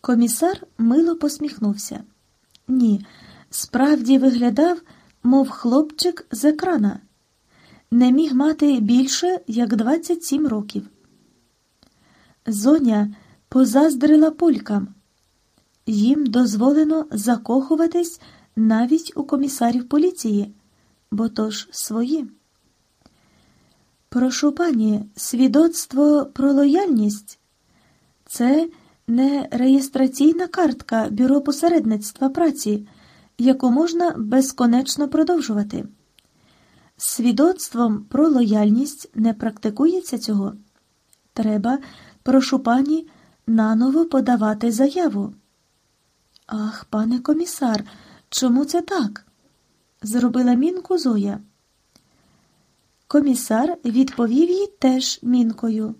Комісар мило посміхнувся. Ні, справді виглядав, мов хлопчик з екрана. Не міг мати більше, як 27 років. Зоня позаздрила полькам. Їм дозволено закохуватись навіть у комісарів поліції, бо то ж свої. Прошу пані, свідоцтво про лояльність це не реєстраційна картка бюро посередництва праці, яку можна безконечно продовжувати. Свідоцтвом про лояльність не практикується цього. Треба, прошу пані, наново подавати заяву. Ах, пане комісар, чому це так? зробила мінку Зоя. Комісар відповів їй теж мінкою.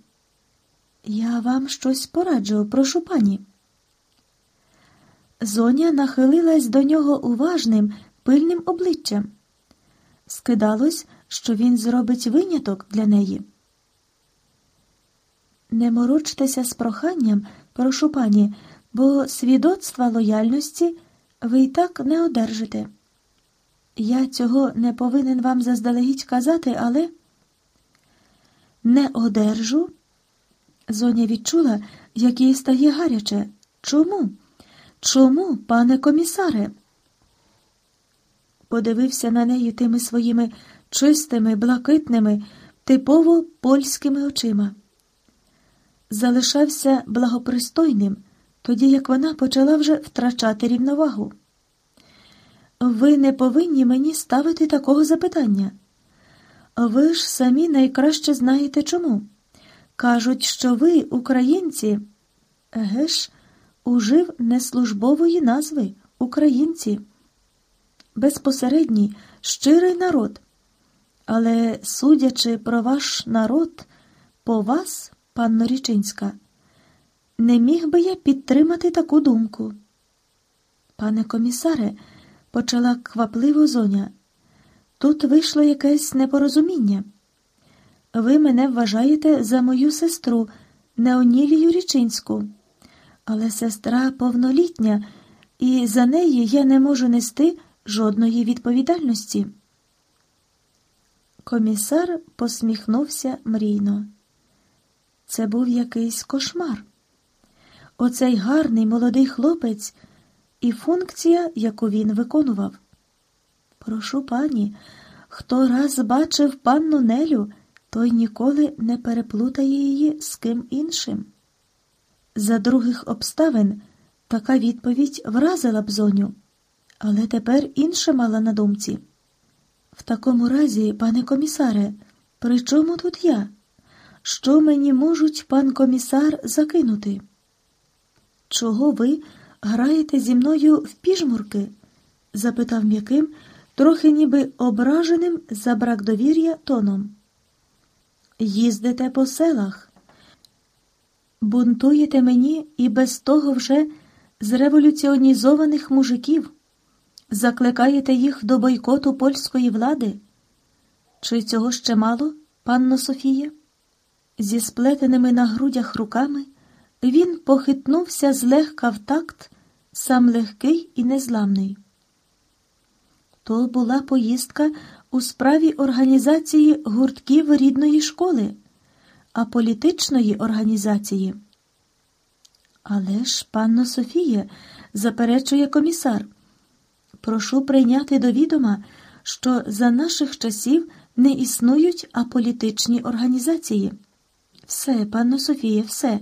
Я вам щось пораджу, прошу пані. Зоня нахилилась до нього уважним, пильним обличчям. Скидалось, що він зробить виняток для неї. Не морочтеся з проханням, прошу пані, бо свідоцтва лояльності ви й так не одержите. Я цього не повинен вам заздалегідь казати, але не одержу. Зоня відчула, як їй стає гаряче. Чому? Чому, пане комісаре? Подивився на неї тими своїми чистими, блакитними, типово польськими очима. Залишався благопристойним, тоді як вона почала вже втрачати рівновагу. Ви не повинні мені ставити такого запитання. Ви ж самі найкраще знаєте чому. Кажуть, що ви, українці, еге ж, ужив неслужбової назви українці, безпосередній, щирий народ. Але, судячи про ваш народ, по вас, панно Річинська, не міг би я підтримати таку думку. Пане комісаре, почала квапливо зоня. Тут вийшло якесь непорозуміння. Ви мене вважаєте за мою сестру Неонілію Річинську, але сестра повнолітня, і за неї я не можу нести жодної відповідальності. Комісар посміхнувся мрійно. Це був якийсь кошмар. Оцей гарний молодий хлопець і функція, яку він виконував. Прошу пані, хто раз бачив панну Нелю, той ніколи не переплутає її з ким іншим. За других обставин така відповідь вразила б зоню, але тепер інше мала на думці. В такому разі, пане комісаре, при чому тут я? Що мені можуть пан комісар закинути? Чого ви граєте зі мною в піжмурки? запитав м'яким, трохи ніби ображеним за брак довір'я тоном. Їздите по селах, бунтуєте мені і без того вже зреволюціонізованих мужиків, закликаєте їх до бойкоту польської влади. Чи цього ще мало, панно Софія? Зі сплетеними на грудях руками він похитнувся злегка в такт, сам легкий і незламний. То була поїздка у справі організації гуртків рідної школи, а політичної організації. Але ж, панно Софіє, заперечує комісар, прошу прийняти до відома, що за наших часів не існують аполітичні організації. Все, панно Софіє, все.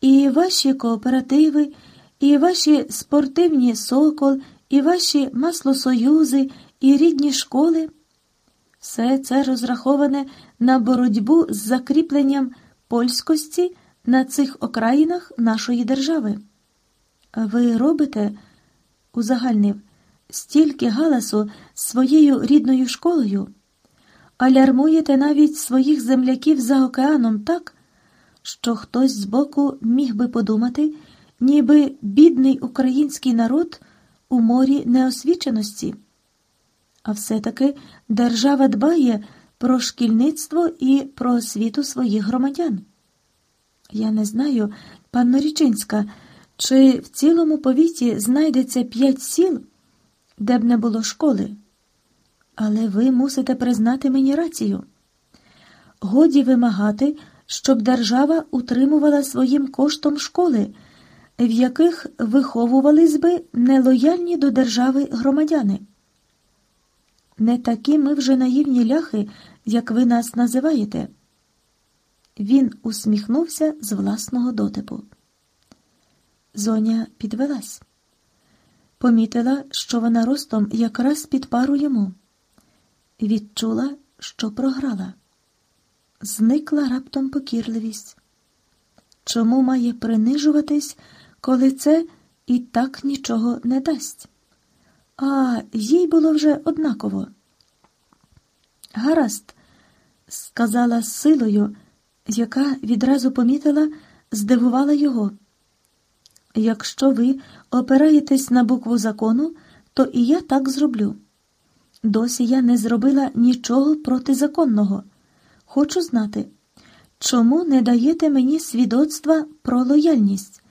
І ваші кооперативи, і ваші спортивні сокол, і ваші маслосоюзи, і рідні школи. Все це розраховане на боротьбу з закріпленням польськості на цих окраїнах нашої держави. Ви робите, узагальнив, стільки галасу своєю рідною школою, алярмуєте навіть своїх земляків за океаном так, що хтось збоку міг би подумати, ніби бідний український народ у морі неосвіченості. А все-таки держава дбає про шкільництво і про освіту своїх громадян. Я не знаю, панно Річинська, Чи в цілому повіті знайдеться п'ять сіл, де б не було школи? Але ви мусите признати мені рацію. Годі вимагати, щоб держава утримувала своїм коштом школи, в яких виховувались би нелояльні до держави громадяни. Не такі ми вже наївні ляхи, як ви нас називаєте. Він усміхнувся з власного дотипу. Зоня підвелась, помітила, що вона ростом якраз під пару йому, відчула, що програла. Зникла раптом покірливість. Чому має принижуватись, коли це і так нічого не дасть? А їй було вже однаково. Гаразд, сказала силою, яка відразу помітила, здивувала його. Якщо ви опираєтесь на букву закону, то і я так зроблю. Досі я не зробила нічого протизаконного. Хочу знати, чому не даєте мені свідоцтва про лояльність,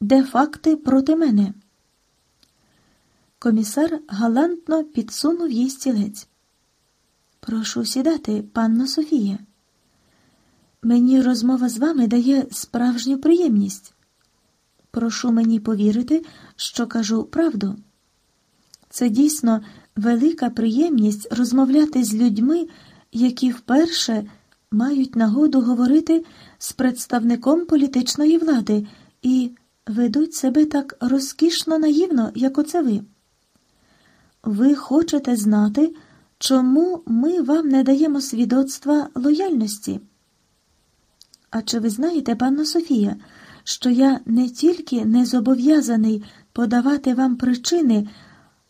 де факти проти мене? Комісар галантно підсунув їй стілець. Прошу сідати, панно Софія. Мені розмова з вами дає справжню приємність. Прошу мені повірити, що кажу правду. Це дійсно велика приємність розмовляти з людьми, які вперше мають нагоду говорити з представником політичної влади і ведуть себе так розкішно наївно, як оце ви. Ви хочете знати, чому ми вам не даємо свідоцтва лояльності? А чи ви знаєте, панно Софія, що я не тільки не зобов'язаний подавати вам причини,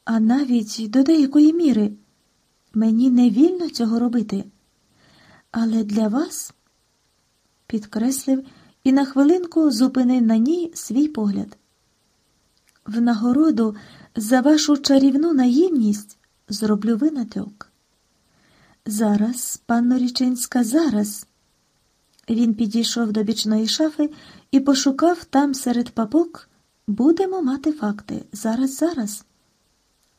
а навіть до деякої міри мені не вільно цього робити. Але для вас, підкреслив і на хвилинку зупинив на ній свій погляд. В нагороду за вашу чарівну наївність зроблю винаток. Зараз, панно Річинська, зараз. Він підійшов до бічної шафи і пошукав там серед папок. Будемо мати факти. Зараз, зараз.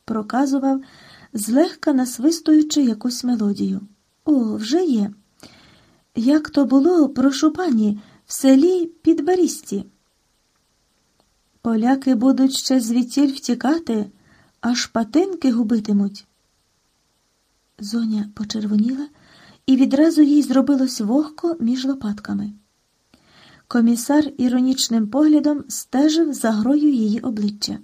Проказував, злегка насвистуючи якусь мелодію. О, вже є. Як то було, прошу пані, в селі під Барісті. Поляки будуть ще звідтіль втікати, аж патинки губитимуть. Зоня почервоніла, і відразу їй зробилось вогко між лопатками. Комісар іронічним поглядом стежив за грою її обличчя.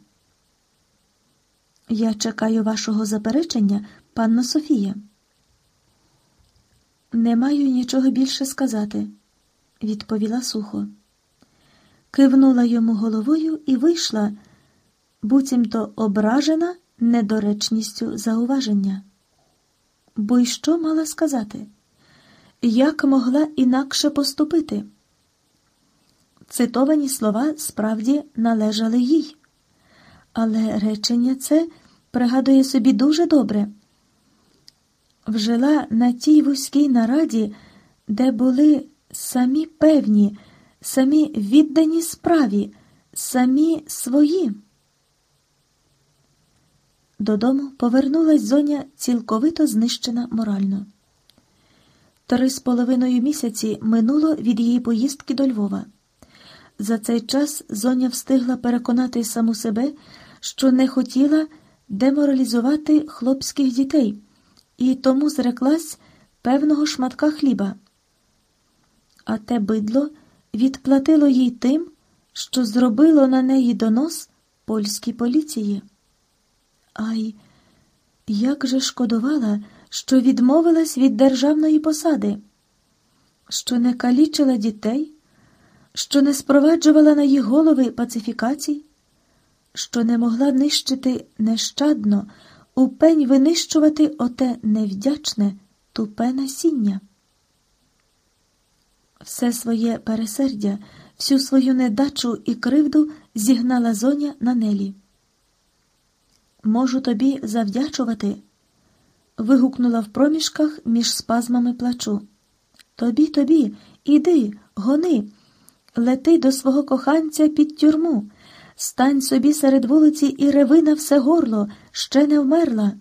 Я чекаю вашого заперечення, панно Софія. Не маю нічого більше сказати, відповіла сухо. Кивнула йому головою і вийшла, буцімто ображена недоречністю зауваження. Бо й що мала сказати? Як могла інакше поступити? Цитовані слова справді належали їй, але речення це пригадує собі дуже добре. Вжила на тій вузькій нараді, де були самі певні, самі віддані справі, самі свої. Додому повернулась зоня цілковито знищена морально. Три з половиною місяці минуло від її поїздки до Львова. За цей час зоня встигла переконати саму себе, що не хотіла деморалізувати хлопських дітей, і тому зреклась певного шматка хліба. А те бидло відплатило їй тим, що зробило на неї донос польській поліції. Ай, як же шкодувала, що відмовилась від державної посади, що не калічила дітей, що не спроваджувала на їх голови пацифікацій, що не могла нищити нещадно, у пень винищувати оте невдячне, тупе насіння. Все своє пересердя, всю свою недачу і кривду зігнала зоня на нелі. Можу тобі завдячувати. вигукнула в проміжках між спазмами плачу. Тобі, тобі, іди, гони, лети до свого коханця під тюрму, Стань собі серед вулиці і реви на все горло, ще не вмерла.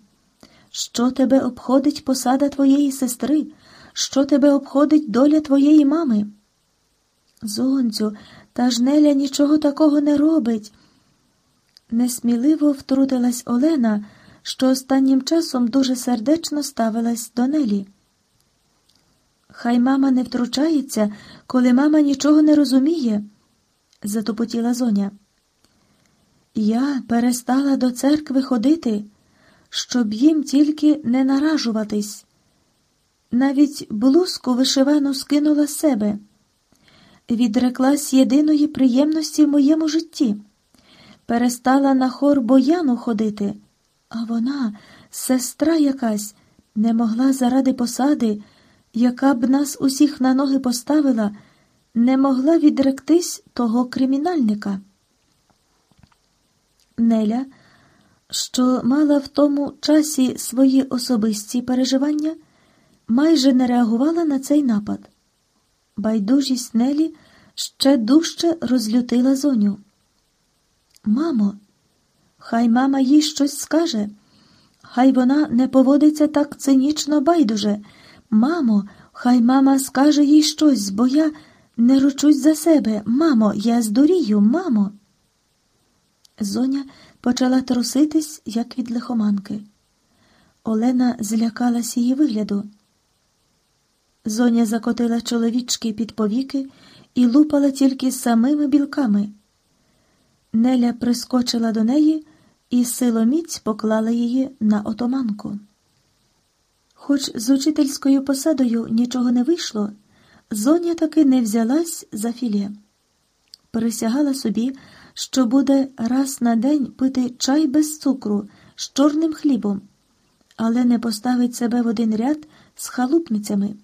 Що тебе обходить посада твоєї сестри? Що тебе обходить доля твоєї мами? Зонцю, та ж Неля нічого такого не робить. Несміливо втрутилась Олена, що останнім часом дуже сердечно ставилась до Нелі. Хай мама не втручається, коли мама нічого не розуміє, затопотіла зоня. Я перестала до церкви ходити, щоб їм тільки не наражуватись. Навіть блузку вишивану скинула себе, відреклась єдиної приємності в моєму житті, перестала на хор бояну ходити, а вона, сестра якась, не могла заради посади, яка б нас усіх на ноги поставила, не могла відректись того кримінальника. Неля, що мала в тому часі свої особисті переживання, майже не реагувала на цей напад. Байдужість Нелі ще дужче розлютила зоню. Мамо, хай мама їй щось скаже, хай вона не поводиться так цинічно байдуже. Мамо, хай мама скаже їй щось, бо я не ручусь за себе. Мамо, я здурію, мамо. Зоня почала труситись, як від лихоманки. Олена злякалась її вигляду. Зоня закотила чоловічки під повіки і лупала тільки самими білками. Неля прискочила до неї і силоміць поклала її на отоманку. Хоч з учительською посадою нічого не вийшло, зоня таки не взялась за філе. Присягала собі, що буде раз на день пити чай без цукру з чорним хлібом, але не поставить себе в один ряд з халупницями.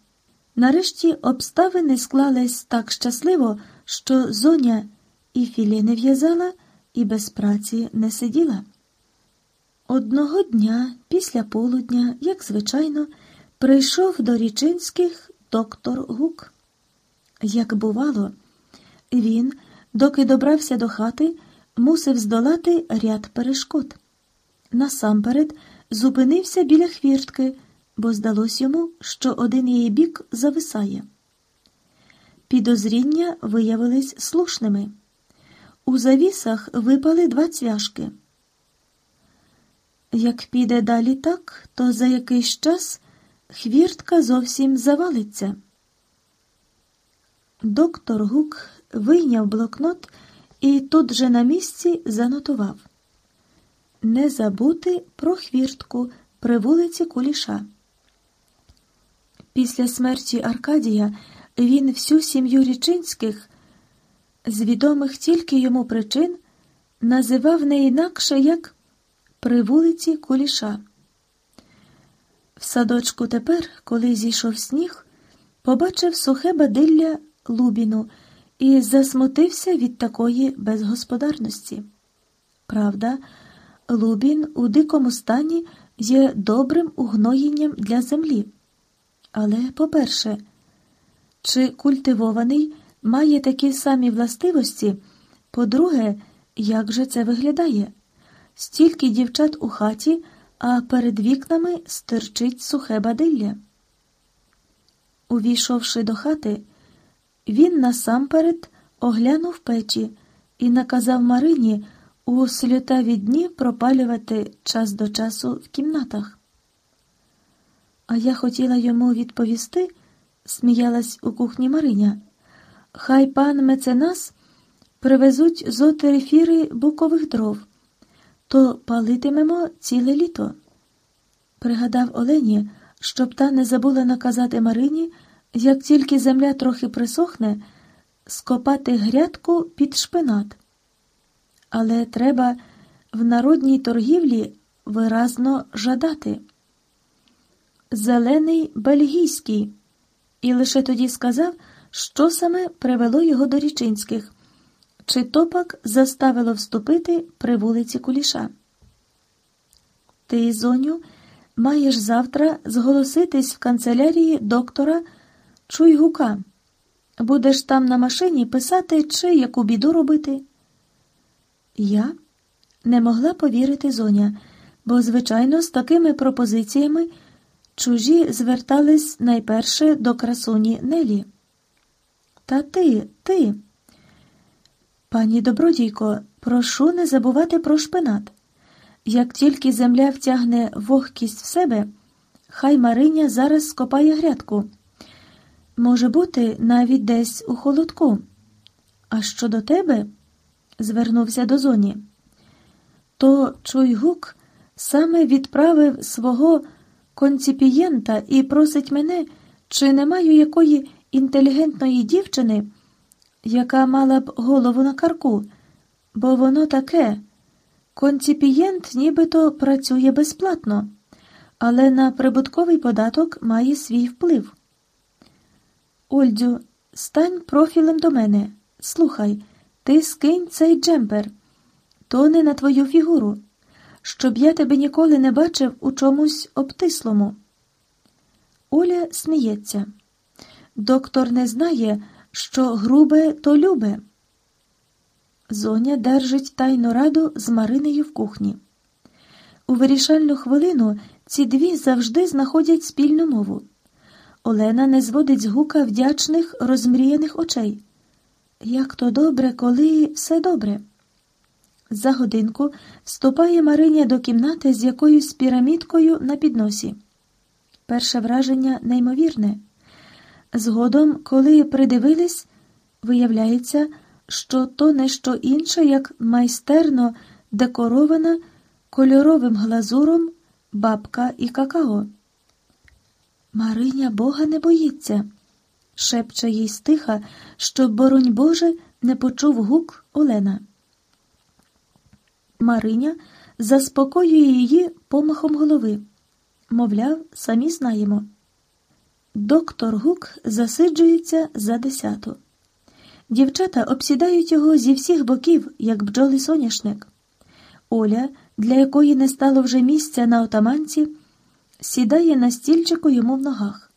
Нарешті обставини склались так щасливо, що зоня і філе не в'язала, і без праці не сиділа. Одного дня, після полудня, як звичайно, прийшов до річинських доктор Гук. Як бувало, він, доки добрався до хати, мусив здолати ряд перешкод. Насамперед зупинився біля хвіртки, бо здалось йому, що один її бік зависає. Підозріння виявились слушними. У завісах випали два цвяшки. Як піде далі так, то за якийсь час хвіртка зовсім завалиться. Доктор Гук вийняв блокнот і тут же на місці занотував Не забути про хвіртку при вулиці Куліша. Після смерті Аркадія він всю сім'ю Річинських, з відомих тільки йому причин, називав не інакше як при вулиці Куліша. В садочку тепер, коли зійшов сніг, побачив сухе бадилля Лубіну і засмутився від такої безгосподарності. Правда, Лубін у дикому стані є добрим угноєнням для землі. Але, по-перше, чи культивований має такі самі властивості, по-друге, як же це виглядає? Стільки дівчат у хаті, а перед вікнами стирчить сухе бадилля. Увійшовши до хати, він насамперед оглянув печі і наказав Марині у сльотаві дні пропалювати час до часу в кімнатах. А я хотіла йому відповісти, сміялась у кухні Мариня. Хай пан меценас привезуть з отерефіри букових дров, то палитимемо ціле літо. Пригадав Олені, щоб та не забула наказати Марині, як тільки земля трохи присохне, скопати грядку під шпинат. Але треба в народній торгівлі виразно жадати зелений бельгійський, і лише тоді сказав, що саме привело його до річинських, чи топак заставило вступити при вулиці Куліша. Ти, зоню, маєш завтра зголоситись в канцелярії доктора Чуйгука. Будеш там на машині писати, чи яку біду робити. Я не могла повірити зоня, бо, звичайно, з такими пропозиціями чужі звертались найперше до красуні Нелі. Та ти, ти. Пані добродійко, прошу не забувати про шпинат. Як тільки земля втягне вогкість в себе, хай Мариня зараз скопає грядку. Може бути, навіть десь у холодку. А щодо тебе, звернувся до зоні, то Чуйгук саме відправив свого конципієнта і просить мене, чи не маю якої інтелігентної дівчини, яка мала б голову на карку, бо воно таке. Конципієнт нібито працює безплатно, але на прибутковий податок має свій вплив. Ольдю, стань профілем до мене. Слухай, ти скинь цей джемпер, то не на твою фігуру, щоб я тебе ніколи не бачив у чомусь обтислому. Оля сміється. Доктор не знає, що грубе то любе. Зоня держить тайну раду з Маринею в кухні. У вирішальну хвилину ці дві завжди знаходять спільну мову. Олена не зводить з гука вдячних, розмріяних очей. Як то добре, коли все добре. За годинку вступає Мариня до кімнати з якоюсь пірамідкою на підносі. Перше враження неймовірне. Згодом, коли придивились, виявляється, що то не що інше, як майстерно декорована кольоровим глазуром бабка і какао. Мариня Бога не боїться, шепче їй стиха, щоб, боронь Боже, не почув гук Олена. Мариня заспокоює її помахом голови. Мовляв, самі знаємо. Доктор Гук засиджується за десяту. Дівчата обсідають його зі всіх боків, як бджоли соняшник. Оля, для якої не стало вже місця на отаманці, сідає на стільчику йому в ногах.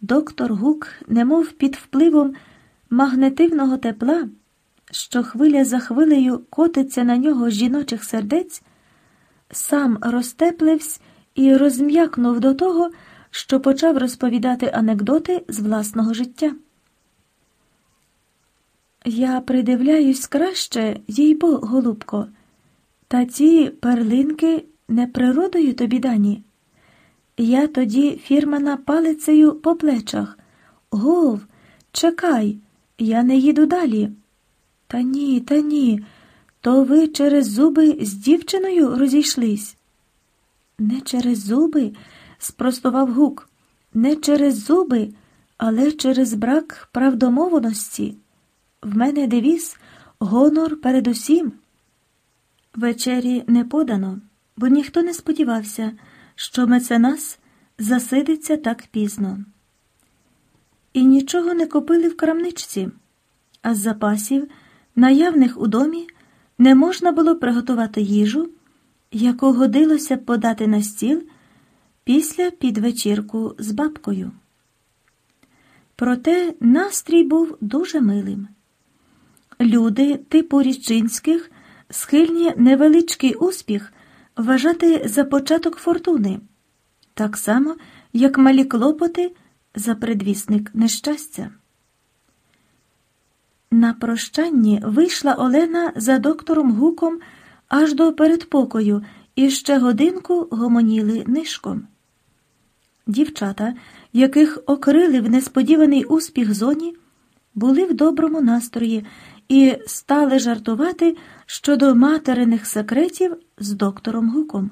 Доктор Гук, немов під впливом магнетивного тепла, що хвиля за хвилею котиться на нього жіночих сердець, сам розтеплився і розм'якнув до того, що почав розповідати анекдоти з власного життя. Я придивляюсь краще, їй бо, голубко, та ці перлинки не природою тобі дані. Я тоді фірмана палицею по плечах. Гов, чекай, я не їду далі. Та ні, та ні, то ви через зуби з дівчиною розійшлись. Не через зуби, спростував гук, не через зуби, але через брак правдомовності. В мене девіз гонор передусім. Вечері не подано, бо ніхто не сподівався, що меценас засидиться так пізно. І нічого не купили в крамничці, а з запасів, наявних у домі, не можна було приготувати їжу, яку годилося подати на стіл після підвечірку з бабкою. Проте настрій був дуже милим. Люди типу Річинських схильні невеличкий успіх вважати за початок фортуни, так само, як малі клопоти за предвісник нещастя. На прощанні вийшла Олена за доктором Гуком аж до передпокою і ще годинку гомоніли нишком. Дівчата, яких окрилив несподіваний успіх зоні, були в доброму настрої і стали жартувати щодо материних секретів з доктором Гуком.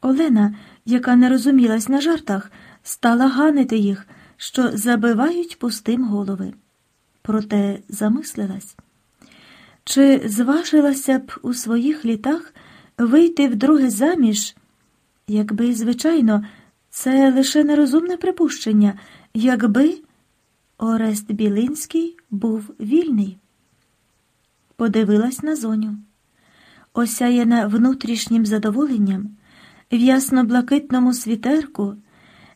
Олена, яка не розумілась на жартах, стала ганити їх, що забивають пустим голови. Проте замислилась. Чи зважилася б у своїх літах вийти вдруге заміж, якби, звичайно, це лише нерозумне припущення, якби Орест Білинський був вільний? Подивилась на зоню. Осяяна внутрішнім задоволенням, в ясно-блакитному світерку,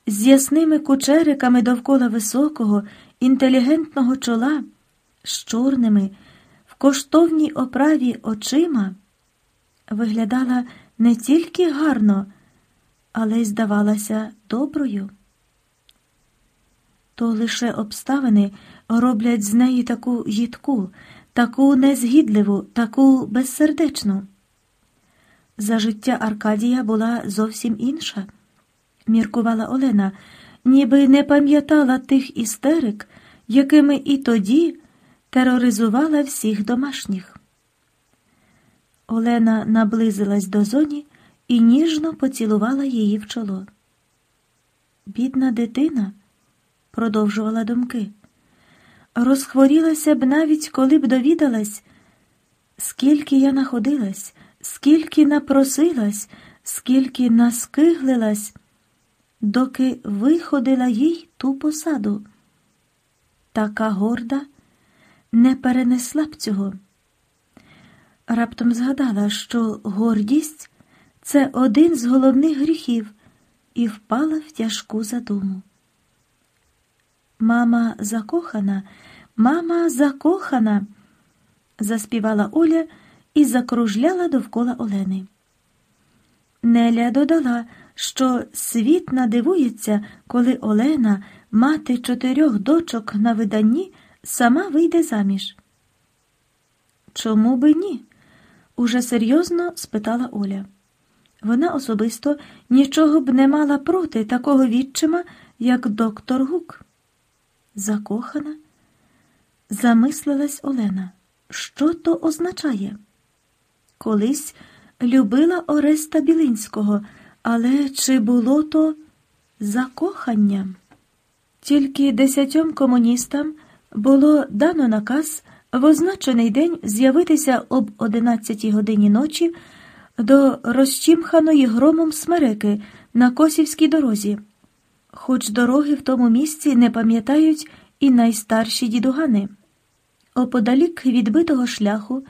з ясними кучериками довкола високого, інтелігентного чола, з чорними в коштовній оправі очима виглядала не тільки гарно, але й здавалася доброю. То лише обставини роблять з неї таку гідку, таку незгідливу, таку безсердечну. За життя Аркадія була зовсім інша, міркувала Олена, ніби не пам'ятала тих істерик, якими і тоді тероризувала всіх домашніх. Олена наблизилась до зоні і ніжно поцілувала її в чоло. Бідна дитина, продовжувала думки, розхворілася б навіть, коли б довідалась, скільки я находилась, скільки напросилась, скільки наскиглилась, доки виходила їй ту посаду. Така горда не перенесла б цього. Раптом згадала, що гордість це один з головних гріхів, і впала в тяжку задуму. Мама закохана, мама закохана, заспівала Оля і закружляла довкола Олени. Неля додала, що світ надивується, коли Олена, мати чотирьох дочок на виданні, сама вийде заміж. Чому би ні? уже серйозно спитала Оля. Вона особисто нічого б не мала проти такого відчима, як доктор Гук. Закохана? Замислилась Олена. Що то означає? Колись любила Ореста Білинського, але чи було то закоханням? Тільки десятьом комуністам було дано наказ в означений день з'явитися об одинадцятій годині ночі до розчімханої громом смереки на Косівській дорозі, хоч дороги в тому місці не пам'ятають і найстарші дідугани. Оподалік відбитого шляху,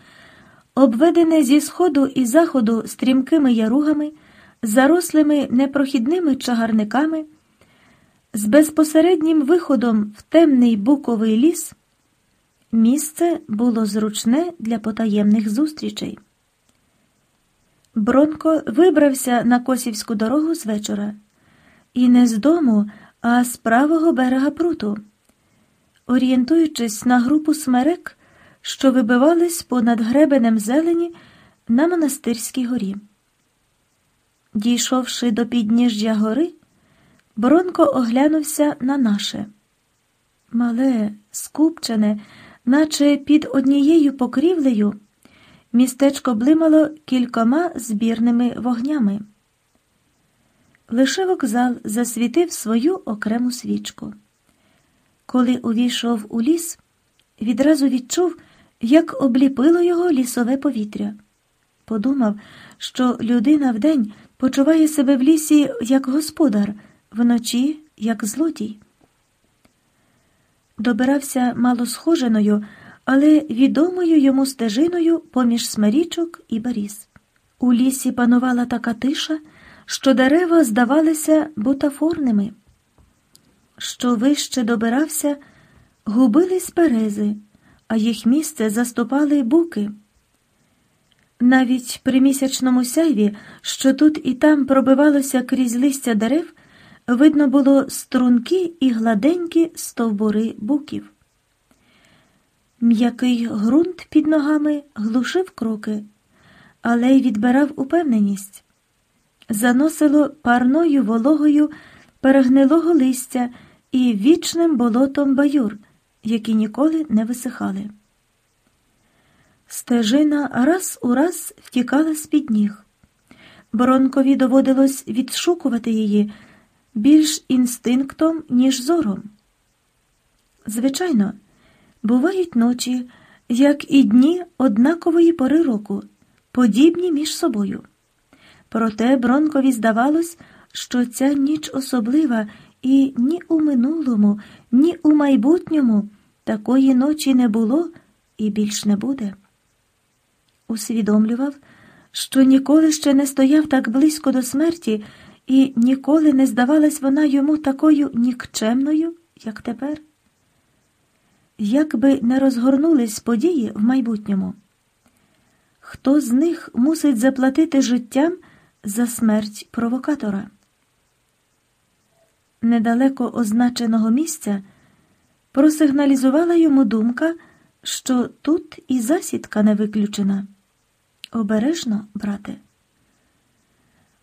обведене зі сходу і заходу стрімкими яругами, зарослими непрохідними чагарниками, з безпосереднім виходом в темний буковий ліс. Місце було зручне для потаємних зустрічей. Бронко вибрався на косівську дорогу з вечора, і не з дому, а з правого берега пруту, орієнтуючись на групу смерек, що вибивались понад гребенем зелені на монастирській горі. Дійшовши до підніжжя гори, Бронко оглянувся на наше. Мале, скупчене, наче під однією покрівлею, містечко блимало кількома збірними вогнями. Лише вокзал засвітив свою окрему свічку. Коли увійшов у ліс, відразу відчув, як обліпило його лісове повітря. Подумав, що людина вдень почуває себе в лісі як господар, вночі як злодій добирався малосхоженою, але відомою йому стежиною поміж смерічок і баріз. У лісі панувала така тиша, що дерева здавалися бутафорними. Що вище добирався, губились берези, а їх місце заступали буки. Навіть при місячному сяйві, що тут і там пробивалося крізь листя дерев, видно було струнки і гладенькі стовбури буків. М'який ґрунт під ногами глушив кроки, але й відбирав упевненість, заносило парною вологою перегнилого листя і вічним болотом баюр, які ніколи не висихали. Стежина раз у раз втікала з під ніг. Боронкові доводилось відшукувати її більш інстинктом, ніж зором. Звичайно, бувають ночі, як і дні однакової пори року, подібні між собою. Проте Бронкові здавалось, що ця ніч особлива і ні у минулому, ні у майбутньому такої ночі не було і більш не буде. Усвідомлював, що ніколи ще не стояв так близько до смерті, і ніколи не здавалась вона йому такою нікчемною, як тепер. як би не розгорнулись події в майбутньому. Хто з них мусить заплатити життям за смерть провокатора? Недалеко означеного місця просигналізувала йому думка, що тут і засідка не виключена. Обережно, брате.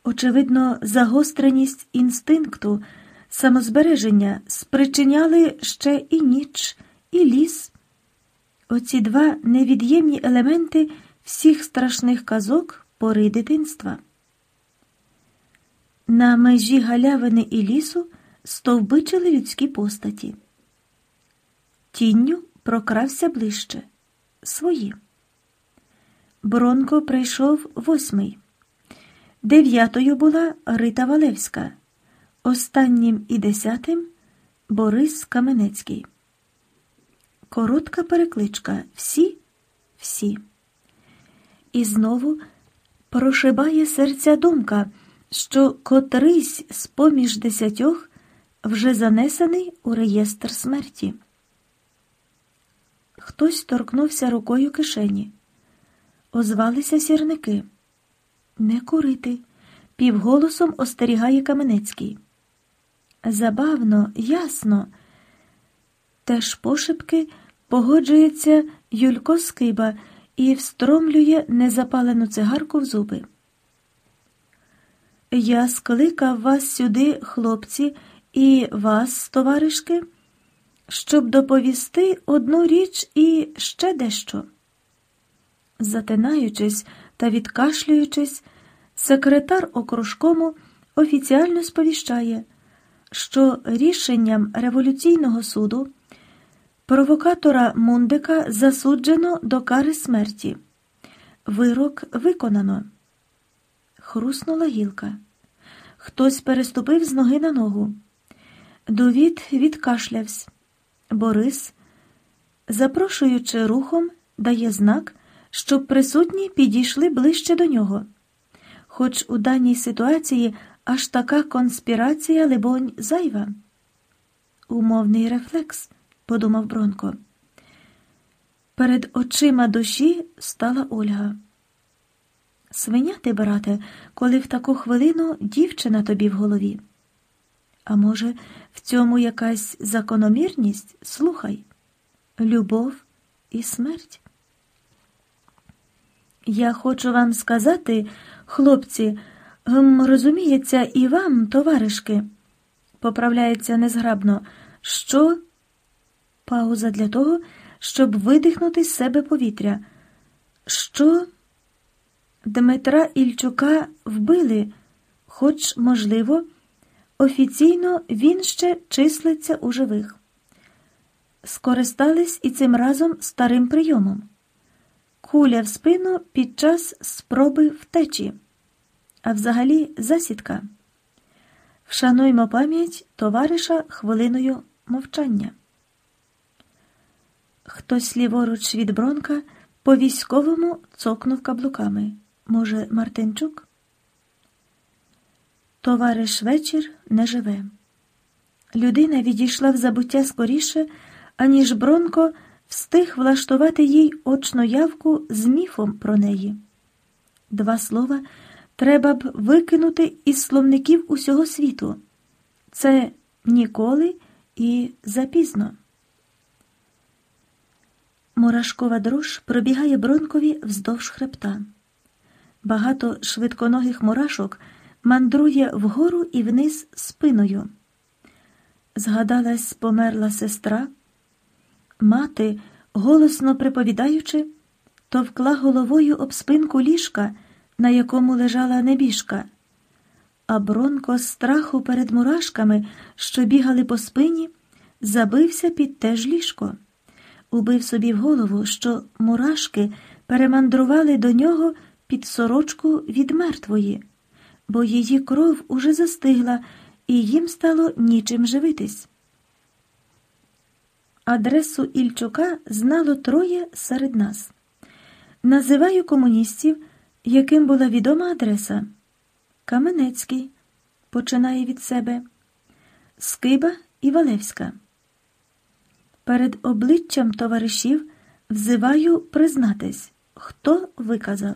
Очевидно, загостреність інстинкту, самозбереження спричиняли ще і ніч, і ліс. Оці два невід'ємні елементи всіх страшних казок пори дитинства. На межі галявини і лісу стовбичили людські постаті. Тінню прокрався ближче. Свої. Бронко прийшов восьмий. Дев'ятою була Рита Валевська, останнім і десятим Борис Каменецький. Коротка перекличка всі, всі. І знову прошибає серця думка, що котрийсь з поміж десятьох вже занесений у реєстр смерті. Хтось торкнувся рукою кишені. Озвалися сірники. Не курити, півголосом остерігає Каменецький. Забавно, ясно. Теж пошепки погоджується Юлько Скиба і встромлює незапалену цигарку в зуби. Я скликав вас сюди, хлопці, і вас, товаришки, щоб доповісти одну річ і ще дещо. Затинаючись та відкашлюючись, секретар окружкому офіціально сповіщає, що рішенням революційного суду провокатора Мундика засуджено до кари смерті. Вирок виконано. Хруснула гілка. Хтось переступив з ноги на ногу. Довід відкашлявся. Борис, запрошуючи рухом, дає знак, щоб присутні підійшли ближче до нього. Хоч у даній ситуації аж така конспірація, либонь, зайва. Умовний рефлекс, подумав Бронко. Перед очима душі стала Ольга. Свиня ти, брате, коли в таку хвилину дівчина тобі в голові. А може, в цьому якась закономірність? Слухай, любов і смерть. Я хочу вам сказати, хлопці, гм, розуміється, і вам, товаришки, поправляється незграбно, що пауза для того, щоб видихнути з себе повітря. Що Дмитра Ільчука вбили, хоч, можливо, офіційно він ще числиться у живих. Скористались і цим разом старим прийомом куля в спину під час спроби втечі, а взагалі засідка. Вшануймо пам'ять товариша хвилиною мовчання. Хтось ліворуч від бронка по військовому цокнув каблуками. Може, Мартинчук? Товариш вечір не живе. Людина відійшла в забуття скоріше, аніж Бронко встиг влаштувати їй очну явку з міфом про неї. Два слова треба б викинути із словників усього світу. Це ніколи і запізно. Мурашкова дрож пробігає бронкові вздовж хребта. Багато швидконогих мурашок мандрує вгору і вниз спиною. Згадалась померла сестра. Мати, голосно приповідаючи, товкла головою об спинку ліжка, на якому лежала небіжка, а Бронко з страху перед мурашками, що бігали по спині, забився під те ж ліжко, убив собі в голову, що мурашки перемандрували до нього під сорочку від мертвої, бо її кров уже застигла, і їм стало нічим живитись. Адресу Ільчука знало троє серед нас. Називаю комуністів, яким була відома адреса. Каменецький починає від себе, Скиба і Валевська. Перед обличчям товаришів взиваю признатись, хто виказав.